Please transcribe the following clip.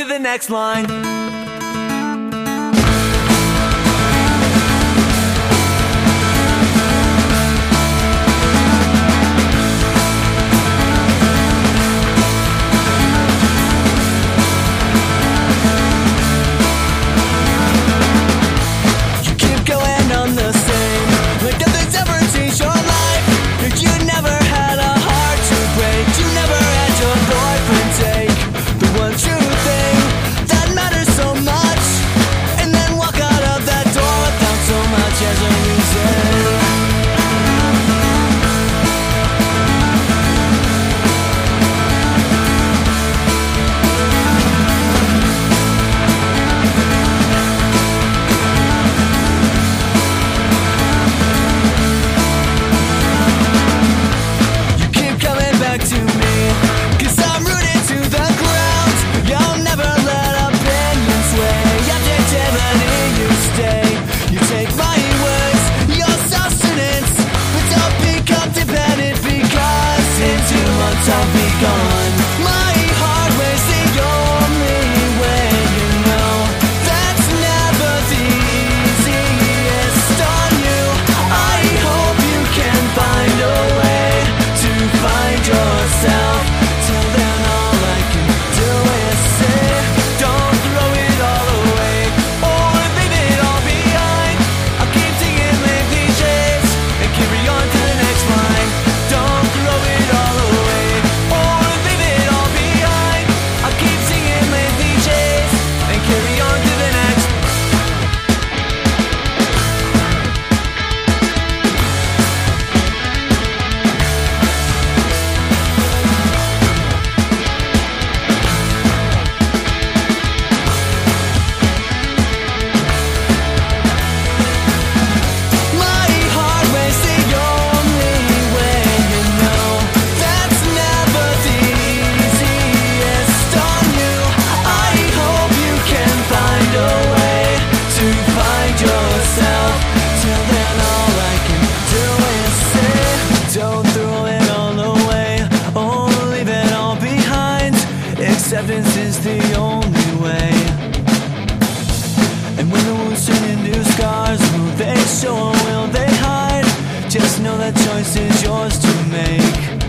to the next line. And when the wounds turn into scars, will they show or will they hide? Just know that choice is yours to make.